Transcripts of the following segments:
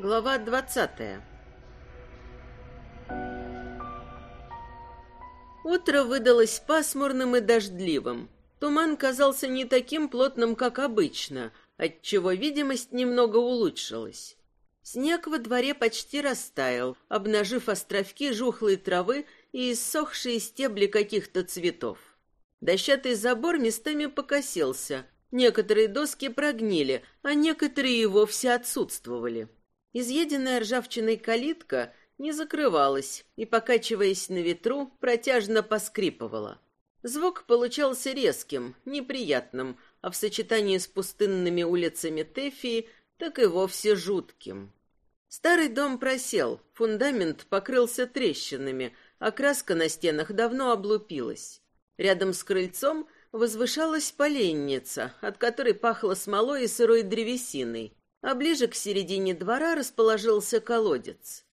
Глава двадцатая Утро выдалось пасмурным и дождливым. Туман казался не таким плотным, как обычно, отчего видимость немного улучшилась. Снег во дворе почти растаял, обнажив островки жухлой травы и иссохшие стебли каких-то цветов. Дощатый забор местами покосился, некоторые доски прогнили, а некоторые и вовсе отсутствовали. Изъеденная ржавчиной калитка не закрывалась и, покачиваясь на ветру, протяжно поскрипывала. Звук получался резким, неприятным, а в сочетании с пустынными улицами Тефии так и вовсе жутким. Старый дом просел, фундамент покрылся трещинами, а краска на стенах давно облупилась. Рядом с крыльцом возвышалась поленница, от которой пахло смолой и сырой древесиной, а ближе к середине двора расположился колодец.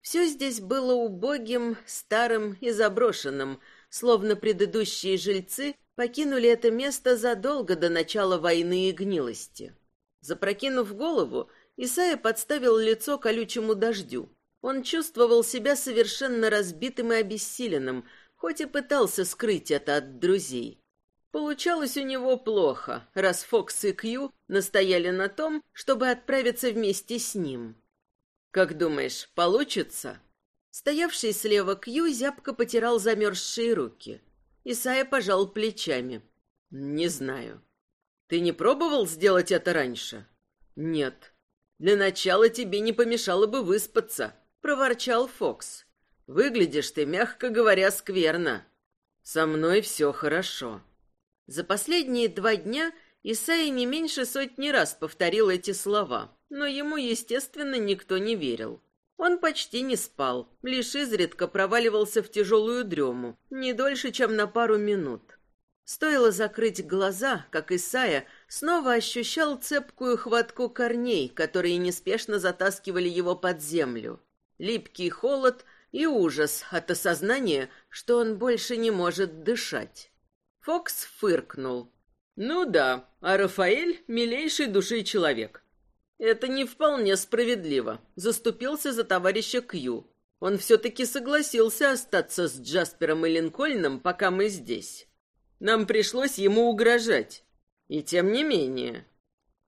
Все здесь было убогим, старым и заброшенным, словно предыдущие жильцы покинули это место задолго до начала войны и гнилости. Запрокинув голову, Исайя подставил лицо колючему дождю. Он чувствовал себя совершенно разбитым и обессиленным, хоть и пытался скрыть это от друзей. Получалось у него плохо, раз Фокс и Кью настояли на том, чтобы отправиться вместе с ним. «Как думаешь, получится?» Стоявший слева Кью зябко потирал замерзшие руки. Исайя пожал плечами. «Не знаю. Ты не пробовал сделать это раньше?» «Нет. Для начала тебе не помешало бы выспаться», — проворчал Фокс. «Выглядишь ты, мягко говоря, скверно. Со мной все хорошо». За последние два дня Исайя не меньше сотни раз повторил эти слова, но ему, естественно, никто не верил. Он почти не спал, лишь изредка проваливался в тяжелую дрему, не дольше, чем на пару минут. Стоило закрыть глаза, как Исайя снова ощущал цепкую хватку корней, которые неспешно затаскивали его под землю. Липкий холод и ужас от осознания, что он больше не может дышать. Фокс фыркнул. «Ну да, а Рафаэль — милейший души человек. Это не вполне справедливо. Заступился за товарища Кью. Он все-таки согласился остаться с Джаспером и Линкольном, пока мы здесь. Нам пришлось ему угрожать. И тем не менее.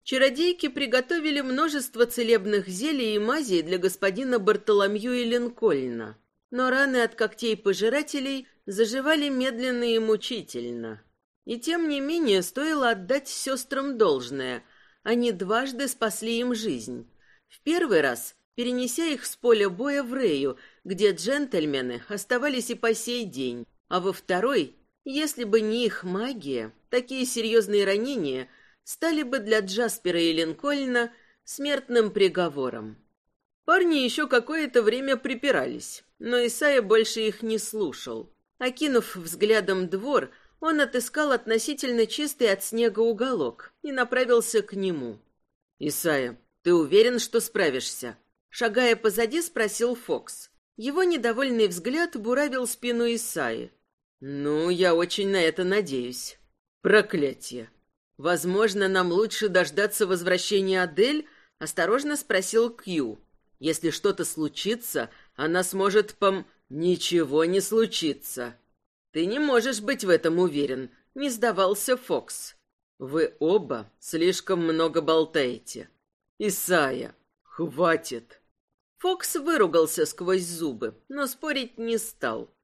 Чародейки приготовили множество целебных зелий и мазей для господина Бартоломью и Линкольна. Но раны от когтей пожирателей заживали медленно и мучительно. И тем не менее стоило отдать сестрам должное — они дважды спасли им жизнь. В первый раз, перенеся их с поля боя в Рею, где джентльмены оставались и по сей день, а во второй, если бы не их магия, такие серьезные ранения стали бы для Джаспера и Линкольна смертным приговором. Парни еще какое-то время припирались, но Исайя больше их не слушал. Окинув взглядом двор, он отыскал относительно чистый от снега уголок и направился к нему. «Исайя, ты уверен, что справишься?» Шагая позади, спросил Фокс. Его недовольный взгляд буравил спину Исаи. «Ну, я очень на это надеюсь. Проклятие! Возможно, нам лучше дождаться возвращения Адель?» — осторожно спросил Кью. «Если что-то случится, она сможет пом...» «Ничего не случится», «Ты не можешь быть в этом уверен», — не сдавался Фокс. «Вы оба слишком много болтаете. Исая, хватит!» Фокс выругался сквозь зубы, но спорить не стал.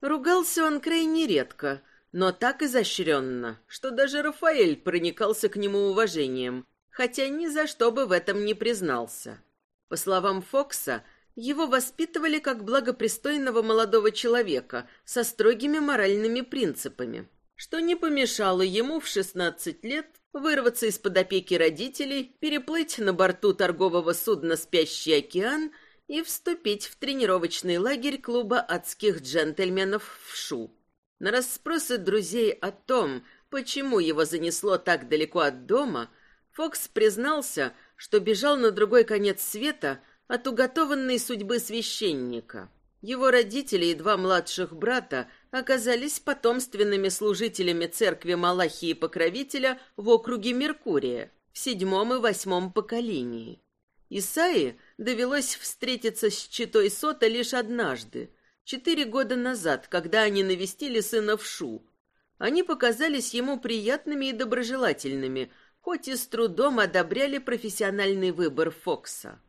Ругался он крайне редко, но так изощренно, что даже Рафаэль проникался к нему уважением, хотя ни за что бы в этом не признался. По словам Фокса, его воспитывали как благопристойного молодого человека со строгими моральными принципами, что не помешало ему в 16 лет вырваться из-под опеки родителей, переплыть на борту торгового судна «Спящий океан» и вступить в тренировочный лагерь клуба адских джентльменов в Шу. На расспросы друзей о том, почему его занесло так далеко от дома, Фокс признался, что бежал на другой конец света – от уготованной судьбы священника. Его родители и два младших брата оказались потомственными служителями церкви Малахии Покровителя в округе Меркурия в седьмом и восьмом поколении. Исаи довелось встретиться с читой Сота лишь однажды, четыре года назад, когда они навестили сына в Шу. Они показались ему приятными и доброжелательными, хоть и с трудом одобряли профессиональный выбор Фокса.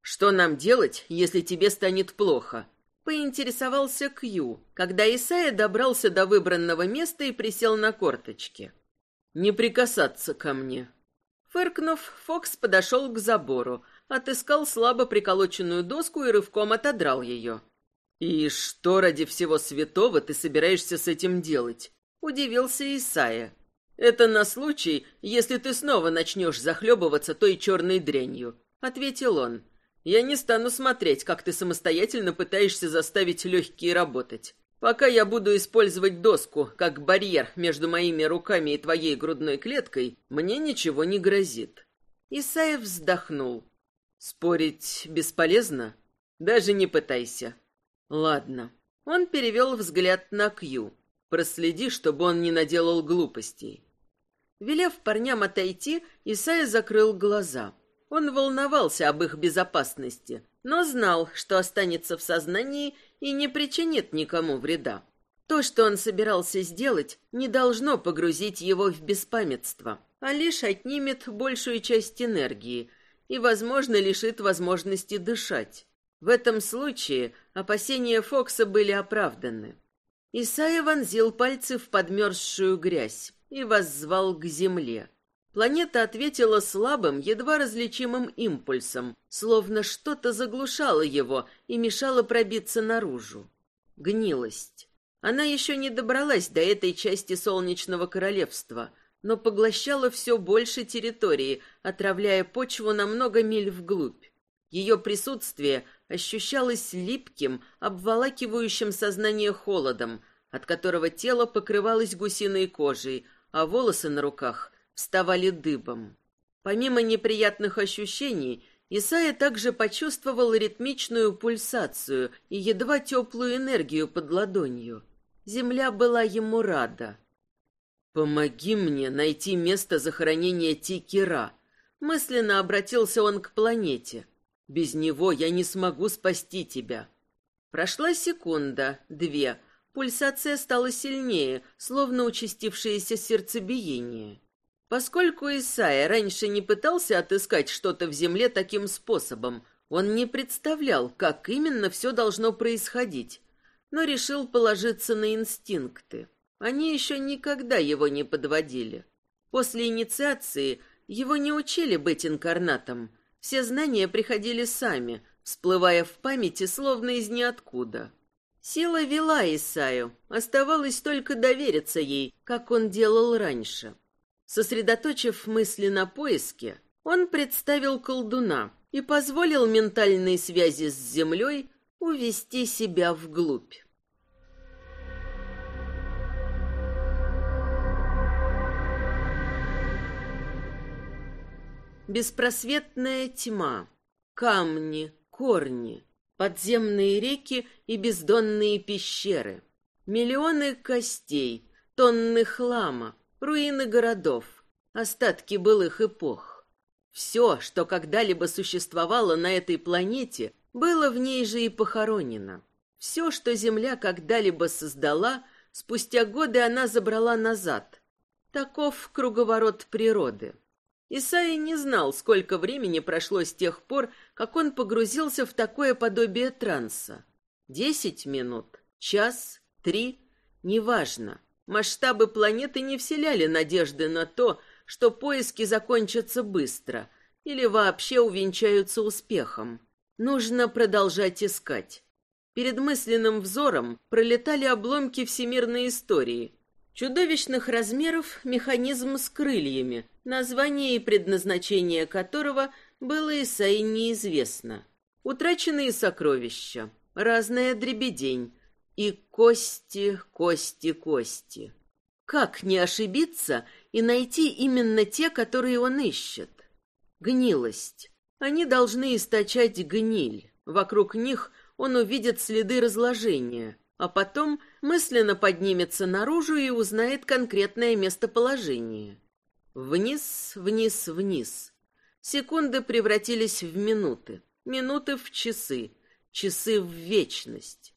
«Что нам делать, если тебе станет плохо?» — поинтересовался Кью, когда Исайя добрался до выбранного места и присел на корточки. «Не прикасаться ко мне». Фыркнув, Фокс подошел к забору, отыскал слабо приколоченную доску и рывком отодрал ее. «И что ради всего святого ты собираешься с этим делать?» — удивился Исайя. «Это на случай, если ты снова начнешь захлебываться той черной дрянью», — ответил он. «Я не стану смотреть, как ты самостоятельно пытаешься заставить легкие работать. Пока я буду использовать доску как барьер между моими руками и твоей грудной клеткой, мне ничего не грозит». Исаев вздохнул. «Спорить бесполезно? Даже не пытайся». «Ладно». Он перевел взгляд на Кью. «Проследи, чтобы он не наделал глупостей. Велев парням отойти, Исайя закрыл глаза. Он волновался об их безопасности, но знал, что останется в сознании и не причинит никому вреда. То, что он собирался сделать, не должно погрузить его в беспамятство, а лишь отнимет большую часть энергии и, возможно, лишит возможности дышать. В этом случае опасения Фокса были оправданы. Исайя вонзил пальцы в подмерзшую грязь и воззвал к земле. Планета ответила слабым, едва различимым импульсом, словно что-то заглушало его и мешало пробиться наружу. Гнилость. Она еще не добралась до этой части Солнечного Королевства, но поглощала все больше территории, отравляя почву на много миль вглубь. Ее присутствие ощущалось липким, обволакивающим сознание холодом, от которого тело покрывалось гусиной кожей, а волосы на руках вставали дыбом. Помимо неприятных ощущений, Исайя также почувствовал ритмичную пульсацию и едва теплую энергию под ладонью. Земля была ему рада. «Помоги мне найти место захоронения Тикера», — мысленно обратился он к планете. «Без него я не смогу спасти тебя». Прошла секунда, две, Пульсация стала сильнее, словно участившееся сердцебиение. Поскольку Исайя раньше не пытался отыскать что-то в земле таким способом, он не представлял, как именно все должно происходить, но решил положиться на инстинкты. Они еще никогда его не подводили. После инициации его не учили быть инкарнатом. Все знания приходили сами, всплывая в памяти словно из ниоткуда. Сила вела Исаю, оставалось только довериться ей, как он делал раньше. Сосредоточив мысли на поиске, он представил колдуна и позволил ментальной связи с землей увести себя вглубь. Беспросветная тьма, камни, корни, подземные реки и бездонные пещеры, миллионы костей, тонны хлама, руины городов, остатки былых эпох. Все, что когда-либо существовало на этой планете, было в ней же и похоронено. Все, что Земля когда-либо создала, спустя годы она забрала назад. Таков круговорот природы. Исаи не знал, сколько времени прошло с тех пор, как он погрузился в такое подобие транса. Десять минут, час, три, неважно. Масштабы планеты не вселяли надежды на то, что поиски закончатся быстро или вообще увенчаются успехом. Нужно продолжать искать. Перед мысленным взором пролетали обломки всемирной истории, чудовищных размеров механизм с крыльями, название и предназначение которого было Исаи неизвестно. Утраченные сокровища, разная дребедень и кости, кости, кости. Как не ошибиться и найти именно те, которые он ищет? Гнилость. Они должны источать гниль. Вокруг них он увидит следы разложения, а потом мысленно поднимется наружу и узнает конкретное местоположение. Вниз, вниз, вниз. Секунды превратились в минуты, минуты в часы, часы в вечность.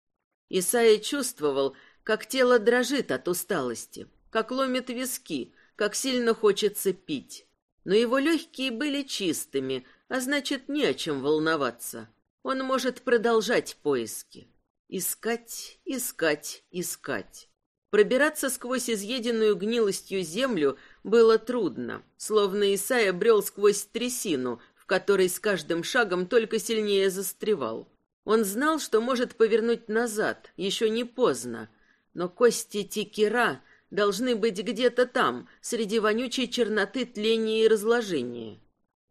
Исайя чувствовал, как тело дрожит от усталости, как ломит виски, как сильно хочется пить. Но его легкие были чистыми, а значит, не о чем волноваться. Он может продолжать поиски. Искать, искать, искать. Пробираться сквозь изъеденную гнилостью землю было трудно, словно Исайя брел сквозь трясину, в которой с каждым шагом только сильнее застревал. Он знал, что может повернуть назад, еще не поздно, но кости Тикера должны быть где-то там, среди вонючей черноты тления и разложения.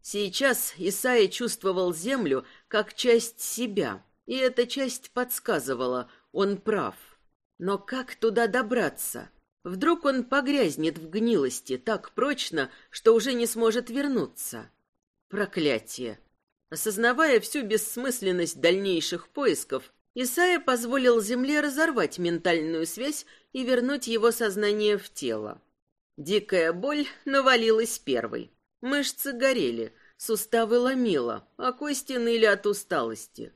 Сейчас Исаия чувствовал землю как часть себя, и эта часть подсказывала, он прав. Но как туда добраться? Вдруг он погрязнет в гнилости так прочно, что уже не сможет вернуться? Проклятие! Осознавая всю бессмысленность дальнейших поисков, Исайя позволил Земле разорвать ментальную связь и вернуть его сознание в тело. Дикая боль навалилась первой. Мышцы горели, суставы ломило, а кости ныли от усталости.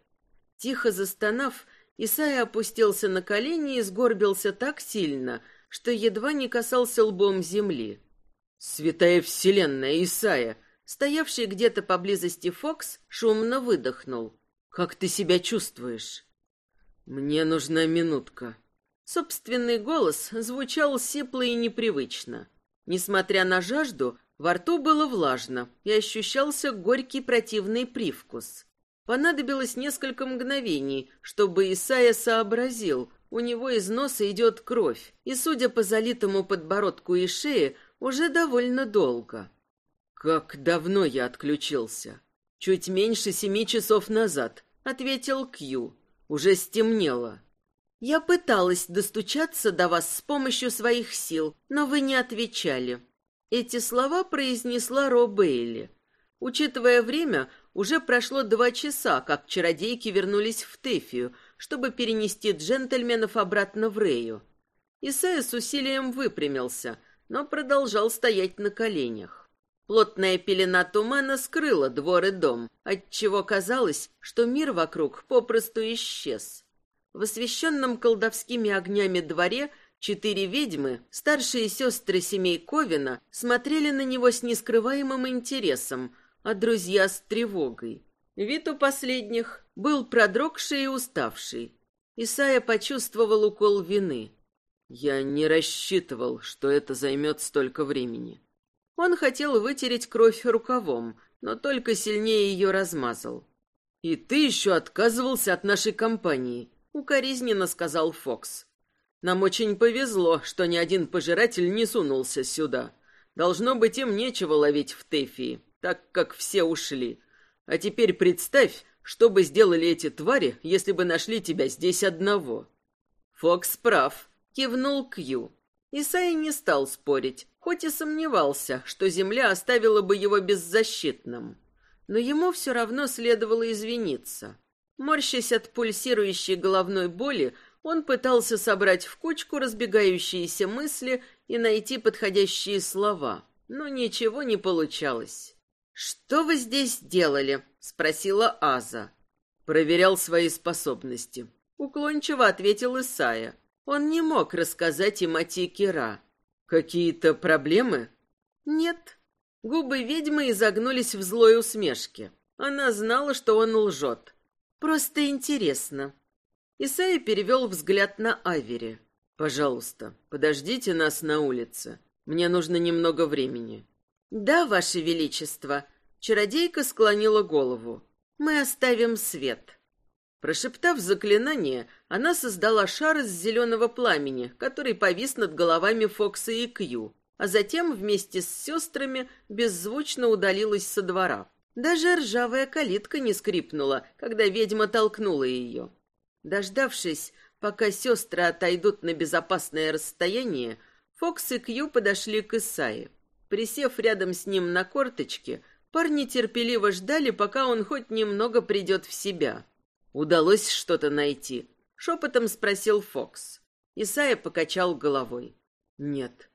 Тихо застонав, Исайя опустился на колени и сгорбился так сильно, что едва не касался лбом земли. «Святая Вселенная, Исайя!» Стоявший где-то поблизости Фокс шумно выдохнул. «Как ты себя чувствуешь?» «Мне нужна минутка». Собственный голос звучал сипло и непривычно. Несмотря на жажду, во рту было влажно и ощущался горький противный привкус. Понадобилось несколько мгновений, чтобы Исайя сообразил, у него из носа идет кровь, и, судя по залитому подбородку и шее, уже довольно долго. «Как давно я отключился?» «Чуть меньше семи часов назад», — ответил Кью. «Уже стемнело». «Я пыталась достучаться до вас с помощью своих сил, но вы не отвечали». Эти слова произнесла Ро Бейли. Учитывая время, уже прошло два часа, как чародейки вернулись в Тефию, чтобы перенести джентльменов обратно в Рею. Исайя с усилием выпрямился, но продолжал стоять на коленях. Плотная пелена тумана скрыла двор и дом, отчего казалось, что мир вокруг попросту исчез. В освещенном колдовскими огнями дворе четыре ведьмы, старшие сестры семей Ковина, смотрели на него с нескрываемым интересом, а друзья с тревогой. Вид у последних был продрогший и уставший. Исайя почувствовал укол вины. «Я не рассчитывал, что это займет столько времени». Он хотел вытереть кровь рукавом, но только сильнее ее размазал. «И ты еще отказывался от нашей компании», — укоризненно сказал Фокс. «Нам очень повезло, что ни один пожиратель не сунулся сюда. Должно быть, им нечего ловить в Тефии, так как все ушли. А теперь представь, что бы сделали эти твари, если бы нашли тебя здесь одного». «Фокс прав», — кивнул Кью. Исай не стал спорить, хоть и сомневался, что земля оставила бы его беззащитным. Но ему все равно следовало извиниться. Морщась от пульсирующей головной боли, он пытался собрать в кучку разбегающиеся мысли и найти подходящие слова, но ничего не получалось. «Что вы здесь делали?» — спросила Аза. «Проверял свои способности», — уклончиво ответил Исая. Он не мог рассказать им о Тикера. Какие-то проблемы? Нет. Губы ведьмы изогнулись в злой усмешке. Она знала, что он лжет. Просто интересно. Исайя перевел взгляд на Авери. «Пожалуйста, подождите нас на улице. Мне нужно немного времени». «Да, Ваше Величество». Чародейка склонила голову. «Мы оставим свет». Прошептав заклинание, она создала шар из зеленого пламени, который повис над головами Фокса и Кью, а затем вместе с сестрами беззвучно удалилась со двора. Даже ржавая калитка не скрипнула, когда ведьма толкнула ее. Дождавшись, пока сестры отойдут на безопасное расстояние, Фокс и Кью подошли к Исае. Присев рядом с ним на корточке, парни терпеливо ждали, пока он хоть немного придет в себя. «Удалось что-то найти?» — шепотом спросил Фокс. Исайя покачал головой. «Нет».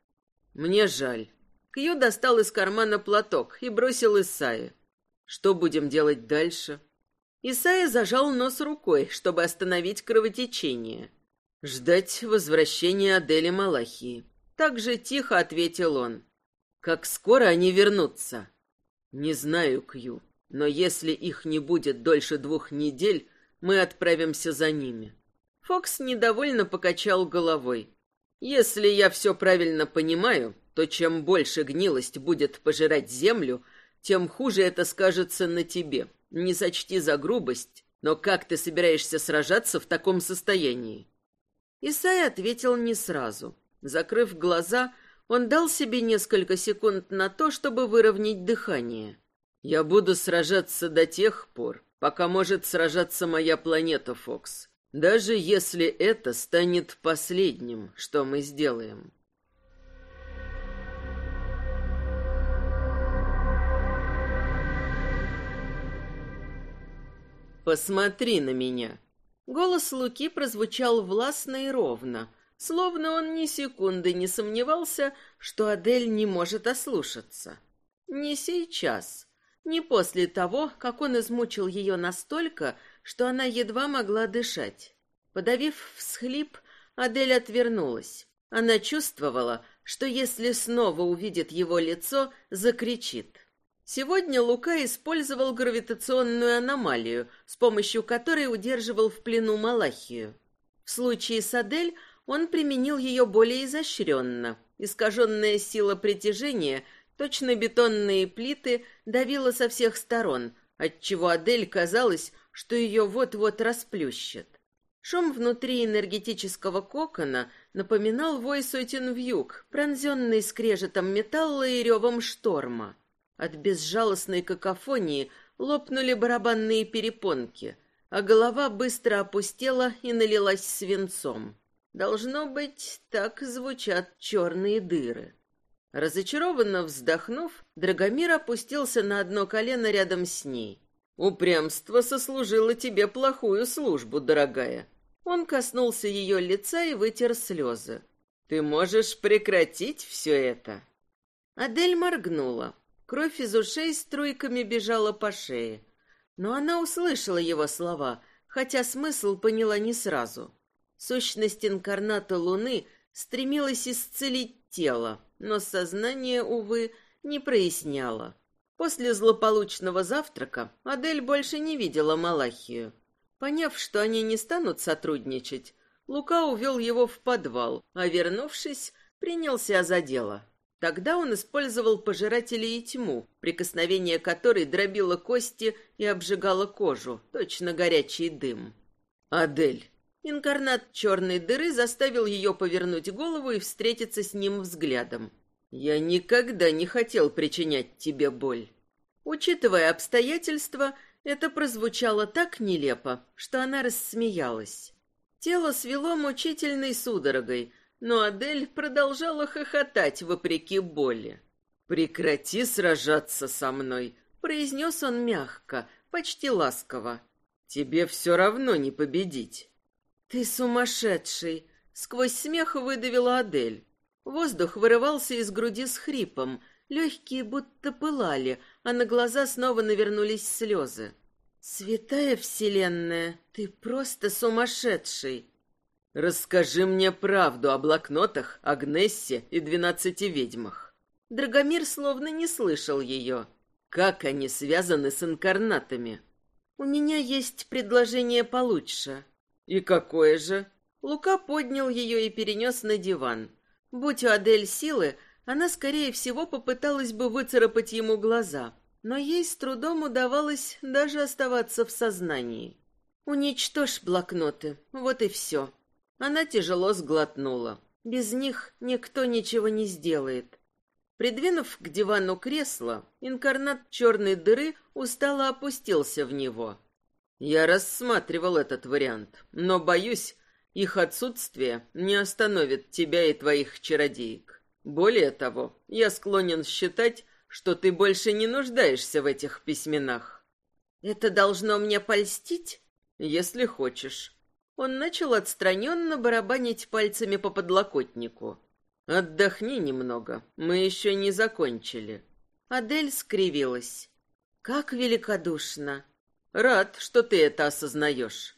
«Мне жаль». Кью достал из кармана платок и бросил Исайе. Что будем делать дальше? Исайя зажал нос рукой, чтобы остановить кровотечение. Ждать возвращения Адели Малахии. Так же тихо ответил он. Как скоро они вернутся? Не знаю, Кью, но если их не будет дольше двух недель, мы отправимся за ними. Фокс недовольно покачал головой. Если я все правильно понимаю, то чем больше гнилость будет пожирать землю, тем хуже это скажется на тебе. Не сочти за грубость, но как ты собираешься сражаться в таком состоянии? Исай ответил не сразу. Закрыв глаза, он дал себе несколько секунд на то, чтобы выровнять дыхание. Я буду сражаться до тех пор, пока может сражаться моя планета, Фокс. Даже если это станет последним, что мы сделаем. «Посмотри на меня!» Голос Луки прозвучал властно и ровно, словно он ни секунды не сомневался, что Адель не может ослушаться. Не сейчас, не после того, как он измучил ее настолько, что она едва могла дышать. Подавив всхлип, Адель отвернулась. Она чувствовала, что если снова увидит его лицо, закричит. Сегодня Лука использовал гравитационную аномалию, с помощью которой удерживал в плену Малахию. В случае с Адель он применил ее более изощренно. Искаженная сила притяжения, точно бетонные плиты, давила со всех сторон, отчего Адель казалось, что ее вот-вот расплющит. Шум внутри энергетического кокона напоминал вой сотен вьюг, пронзенный скрежетом металла и ревом шторма. От безжалостной какофонии лопнули барабанные перепонки, а голова быстро опустела и налилась свинцом. Должно быть, так звучат черные дыры. Разочарованно вздохнув, Драгомир опустился на одно колено рядом с ней. «Упрямство сослужило тебе плохую службу, дорогая». Он коснулся ее лица и вытер слезы. «Ты можешь прекратить все это?» Адель моргнула. Кровь из ушей струйками бежала по шее. Но она услышала его слова, хотя смысл поняла не сразу. Сущность инкарната Луны стремилась исцелить тело, но сознание, увы, не проясняло. После злополучного завтрака Адель больше не видела Малахию. Поняв, что они не станут сотрудничать, Лука увел его в подвал, а, вернувшись, принялся за дело. Тогда он использовал пожиратели и тьму, прикосновение которой дробило кости и обжигало кожу, точно горячий дым. «Адель!» Инкарнат черной дыры заставил ее повернуть голову и встретиться с ним взглядом. «Я никогда не хотел причинять тебе боль». Учитывая обстоятельства, это прозвучало так нелепо, что она рассмеялась. Тело свело мучительной судорогой, но Адель продолжала хохотать вопреки боли. «Прекрати сражаться со мной», — произнес он мягко, почти ласково. «Тебе все равно не победить». «Ты сумасшедший!» — сквозь смех выдавила Адель. Воздух вырывался из груди с хрипом, легкие будто пылали, а на глаза снова навернулись слезы. «Святая Вселенная, ты просто сумасшедший!» Расскажи мне правду о блокнотах, Агнессе и двенадцати ведьмах. Драгомир словно не слышал ее. Как они связаны с инкарнатами? У меня есть предложение получше. И какое же? Лука поднял ее и перенес на диван. Будь у Адель силы, она, скорее всего, попыталась бы выцарапать ему глаза, но ей с трудом удавалось даже оставаться в сознании. «Уничтожь блокноты, вот и все. Она тяжело сглотнула. Без них никто ничего не сделает. Придвинув к дивану кресло, инкарнат черной дыры устало опустился в него. Я рассматривал этот вариант, но, боюсь, их отсутствие не остановит тебя и твоих чародеек. Более того, я склонен считать, что ты больше не нуждаешься в этих письменах. Это должно мне польстить? Если хочешь. Он начал отстраненно барабанить пальцами по подлокотнику. «Отдохни немного, мы еще не закончили». Адель скривилась. Как великодушно. Рад, что ты это осознаешь.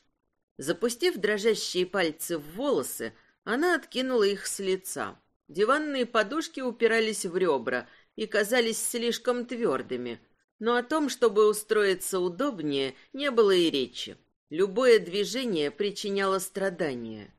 Запустив дрожащие пальцы в волосы, она откинула их с лица. Диванные подушки упирались в ребра и казались слишком твердыми, но о том, чтобы устроиться удобнее, не было и речи. Любое движение причиняло страдания.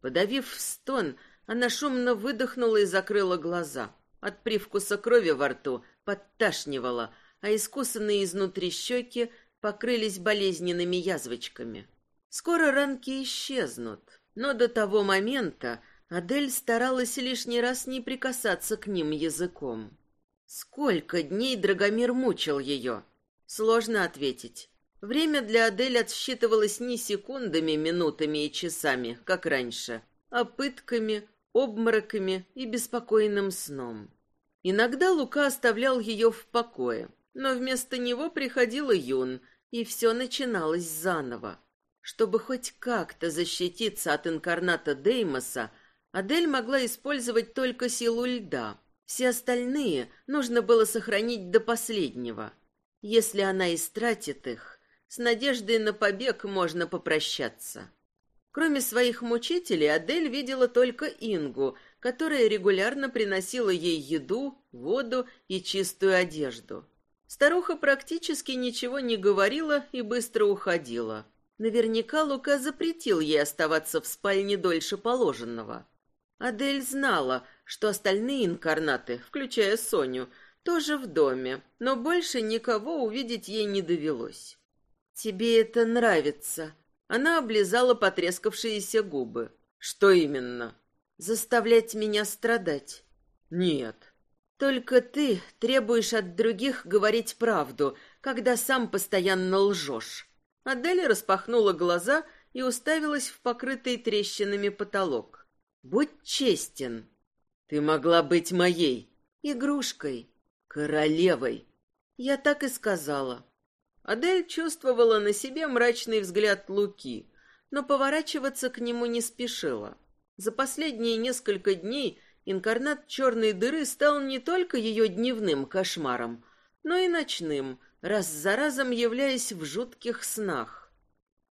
Подавив стон, она шумно выдохнула и закрыла глаза. От привкуса крови во рту подташнивала, а искусанные изнутри щеки покрылись болезненными язвочками. Скоро ранки исчезнут, но до того момента Адель старалась лишний раз не прикасаться к ним языком. Сколько дней Драгомир мучил ее? Сложно ответить. Время для Адель отсчитывалось не секундами, минутами и часами, как раньше, а пытками, обмороками и беспокойным сном. Иногда Лука оставлял ее в покое, но вместо него приходила Юн, и все начиналось заново. Чтобы хоть как-то защититься от инкарната Деймоса, Адель могла использовать только силу льда. Все остальные нужно было сохранить до последнего. Если она истратит их, с надеждой на побег можно попрощаться. Кроме своих мучителей, Адель видела только Ингу, которая регулярно приносила ей еду, воду и чистую одежду. Старуха практически ничего не говорила и быстро уходила. Наверняка Лука запретил ей оставаться в спальне дольше положенного. Адель знала, что остальные инкарнаты, включая Соню, тоже в доме, но больше никого увидеть ей не довелось. «Тебе это нравится?» Она облизала потрескавшиеся губы. «Что именно?» «Заставлять меня страдать». «Нет». «Только ты требуешь от других говорить правду, когда сам постоянно лжешь». Адель распахнула глаза и уставилась в покрытый трещинами потолок. Будь честен. Ты могла быть моей игрушкой, королевой. Я так и сказала. Адель чувствовала на себе мрачный взгляд Луки, но поворачиваться к нему не спешила. За последние несколько дней инкарнат черной дыры стал не только ее дневным кошмаром, но и ночным, раз за разом являясь в жутких снах.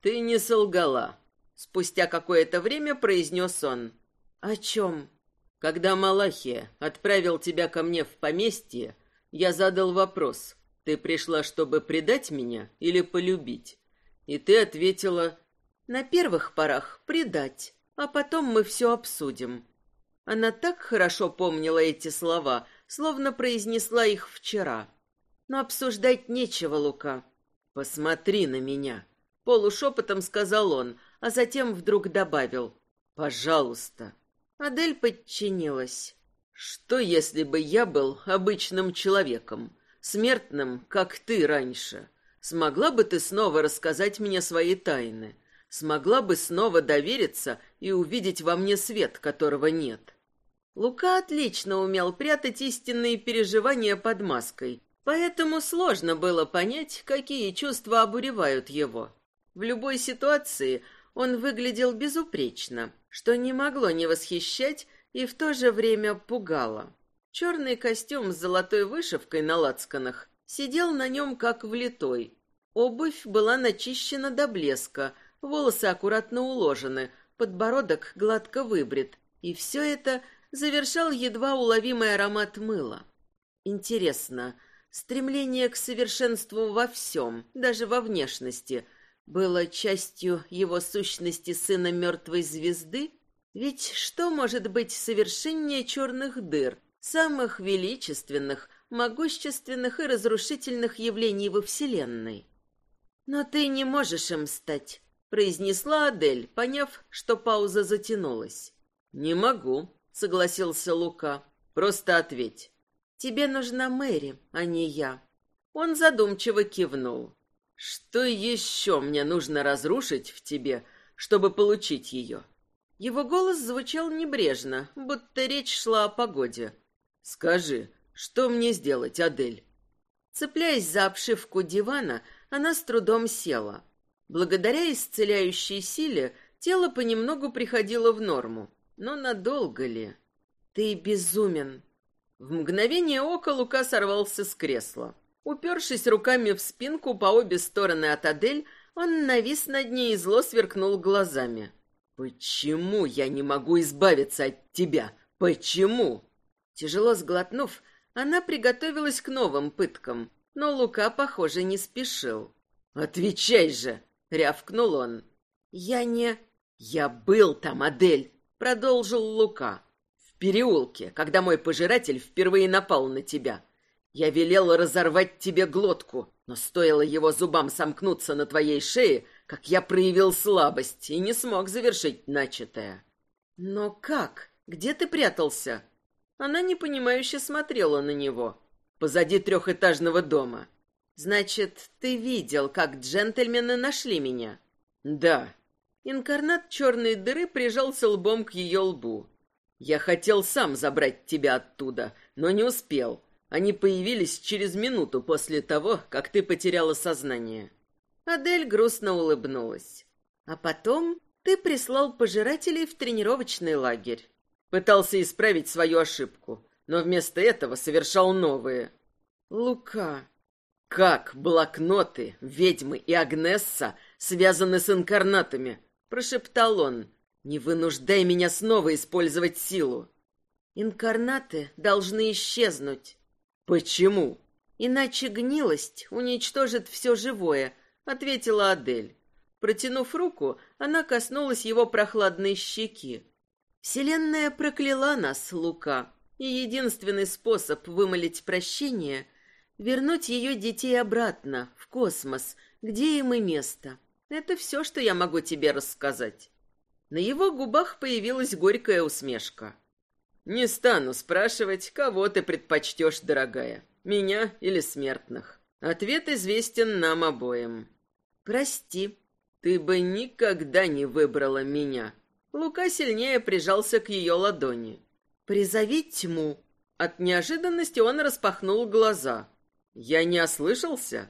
«Ты не солгала», — спустя какое-то время произнес он. «О чем?» «Когда Малахия отправил тебя ко мне в поместье, я задал вопрос, ты пришла, чтобы предать меня или полюбить? И ты ответила, на первых порах предать, а потом мы все обсудим». Она так хорошо помнила эти слова, словно произнесла их вчера. Но обсуждать нечего, Лука. «Посмотри на меня», — полушепотом сказал он, а затем вдруг добавил, «пожалуйста». Адель подчинилась. Что, если бы я был обычным человеком, смертным, как ты раньше? Смогла бы ты снова рассказать мне свои тайны? Смогла бы снова довериться и увидеть во мне свет, которого нет? Лука отлично умел прятать истинные переживания под маской, поэтому сложно было понять, какие чувства обуревают его. В любой ситуации он выглядел безупречно, что не могло не восхищать и в то же время пугало. Черный костюм с золотой вышивкой на лацканах сидел на нем как влитой. Обувь была начищена до блеска, волосы аккуратно уложены, подбородок гладко выбрит, и все это завершал едва уловимый аромат мыла. Интересно, стремление к совершенству во всем, даже во внешности – было частью его сущности сына мертвой звезды? Ведь что может быть совершеннее черных дыр, самых величественных, могущественных и разрушительных явлений во Вселенной? Но ты не можешь им стать, произнесла Адель, поняв, что пауза затянулась. Не могу, согласился Лука. Просто ответь. Тебе нужна Мэри, а не я. Он задумчиво кивнул. Что еще мне нужно разрушить в тебе, чтобы получить ее? Его голос звучал небрежно, будто речь шла о погоде. Скажи, что мне сделать, Адель? Цепляясь за обшивку дивана, она с трудом села. Благодаря исцеляющей силе тело понемногу приходило в норму. Но надолго ли? Ты безумен. В мгновение ока Лука сорвался с кресла. Упершись руками в спинку по обе стороны от Адель, он навис над ней и зло сверкнул глазами. «Почему я не могу избавиться от тебя? Почему?» Тяжело сглотнув, она приготовилась к новым пыткам, но Лука, похоже, не спешил. «Отвечай же!» — рявкнул он. «Я не...» «Я был там, Адель!» — продолжил Лука. «В переулке, когда мой пожиратель впервые напал на тебя. Я велел разорвать тебе глотку, но стоило его зубам сомкнуться на твоей шее, как я проявил слабость и не смог завершить начатое. Но как? Где ты прятался? Она непонимающе смотрела на него. Позади трехэтажного дома. Значит, ты видел, как джентльмены нашли меня? Да. Инкарнат черной дыры прижался лбом к ее лбу. Я хотел сам забрать тебя оттуда, но не успел. Они появились через минуту после того, как ты потеряла сознание. Адель грустно улыбнулась. А потом ты прислал пожирателей в тренировочный лагерь. Пытался исправить свою ошибку, но вместо этого совершал новые. Лука. Как блокноты, ведьмы и Агнесса связаны с инкарнатами? Прошептал он. Не вынуждай меня снова использовать силу. Инкарнаты должны исчезнуть. «Почему?» «Иначе гнилость уничтожит все живое», — ответила Адель. Протянув руку, она коснулась его прохладной щеки. «Вселенная прокляла нас, Лука, и единственный способ вымолить прощение — вернуть ее детей обратно, в космос, где им и место. Это все, что я могу тебе рассказать». На его губах появилась горькая усмешка. Не стану спрашивать, кого ты предпочтешь, дорогая, меня или смертных. Ответ известен нам обоим. Прости, ты бы никогда не выбрала меня. Лука сильнее прижался к ее ладони. Призови тьму. От неожиданности он распахнул глаза. Я не ослышался?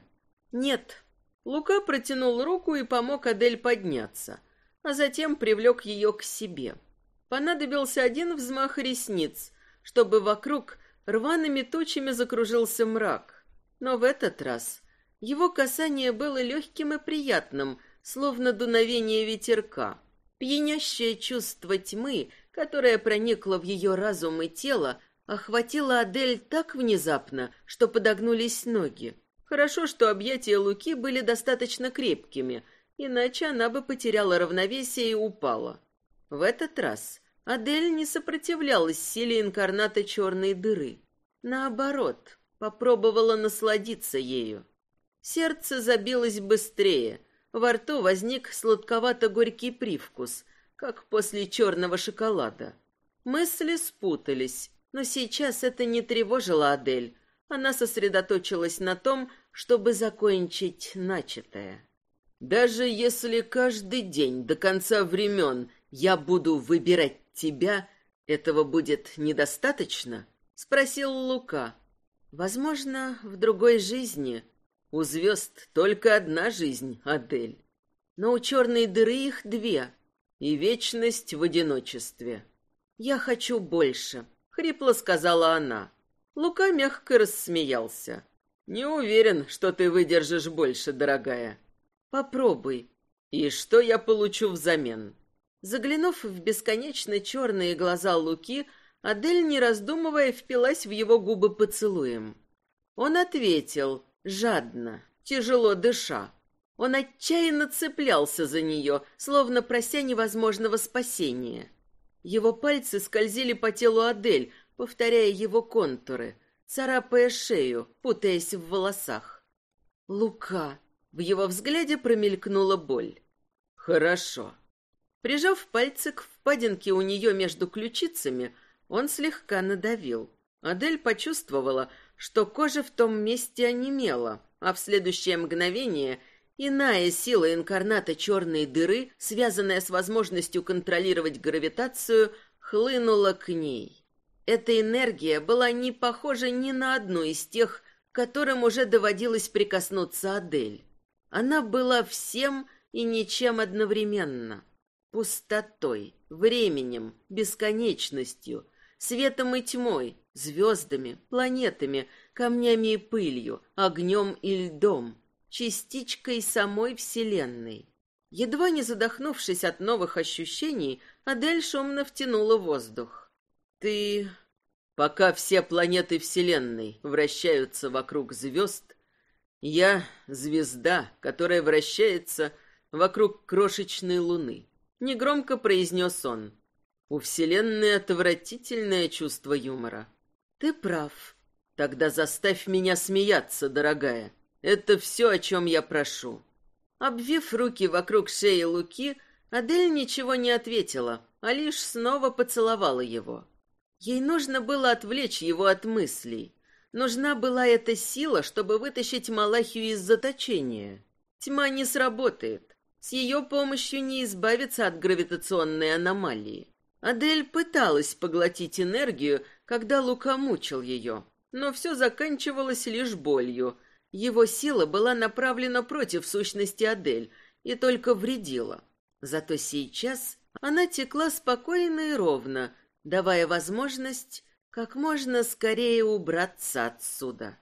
Нет. Лука протянул руку и помог Адель подняться, а затем привлек ее к себе. — Понадобился один взмах ресниц, чтобы вокруг рваными тучами закружился мрак. Но в этот раз его касание было легким и приятным, словно дуновение ветерка. Пьянящее чувство тьмы, которое проникло в ее разум и тело, охватило Адель так внезапно, что подогнулись ноги. Хорошо, что объятия Луки были достаточно крепкими, иначе она бы потеряла равновесие и упала. В этот раз Адель не сопротивлялась силе инкарната черной дыры. Наоборот, попробовала насладиться ею. Сердце забилось быстрее, во рту возник сладковато-горький привкус, как после черного шоколада. Мысли спутались, но сейчас это не тревожило Адель. Она сосредоточилась на том, чтобы закончить начатое. «Даже если каждый день до конца времен я буду выбирать тебя, этого будет недостаточно? Спросил Лука. Возможно, в другой жизни. У звезд только одна жизнь, Адель. Но у черной дыры их две. И вечность в одиночестве. Я хочу больше, хрипло сказала она. Лука мягко рассмеялся. Не уверен, что ты выдержишь больше, дорогая. Попробуй. И что я получу взамен? Заглянув в бесконечно черные глаза Луки, Адель, не раздумывая, впилась в его губы поцелуем. Он ответил, жадно, тяжело дыша. Он отчаянно цеплялся за нее, словно прося невозможного спасения. Его пальцы скользили по телу Адель, повторяя его контуры, царапая шею, путаясь в волосах. «Лука!» В его взгляде промелькнула боль. «Хорошо», Прижав пальцы к впадинке у нее между ключицами, он слегка надавил. Адель почувствовала, что кожа в том месте онемела, а в следующее мгновение иная сила инкарната черной дыры, связанная с возможностью контролировать гравитацию, хлынула к ней. Эта энергия была не похожа ни на одну из тех, которым уже доводилось прикоснуться Адель. Она была всем и ничем одновременно. Пустотой, временем, бесконечностью, светом и тьмой, звездами, планетами, камнями и пылью, огнем и льдом, частичкой самой Вселенной. Едва не задохнувшись от новых ощущений, Адель шумно втянула воздух. «Ты...» Пока все планеты Вселенной вращаются вокруг звезд, я — звезда, которая вращается вокруг крошечной луны. Негромко произнес он. У Вселенной отвратительное чувство юмора. Ты прав. Тогда заставь меня смеяться, дорогая. Это все, о чем я прошу. Обвив руки вокруг шеи Луки, Адель ничего не ответила, а лишь снова поцеловала его. Ей нужно было отвлечь его от мыслей. Нужна была эта сила, чтобы вытащить Малахию из заточения. Тьма не сработает. С ее помощью не избавиться от гравитационной аномалии. Адель пыталась поглотить энергию, когда Лука мучил ее, но все заканчивалось лишь болью. Его сила была направлена против сущности Адель и только вредила. Зато сейчас она текла спокойно и ровно, давая возможность как можно скорее убраться отсюда.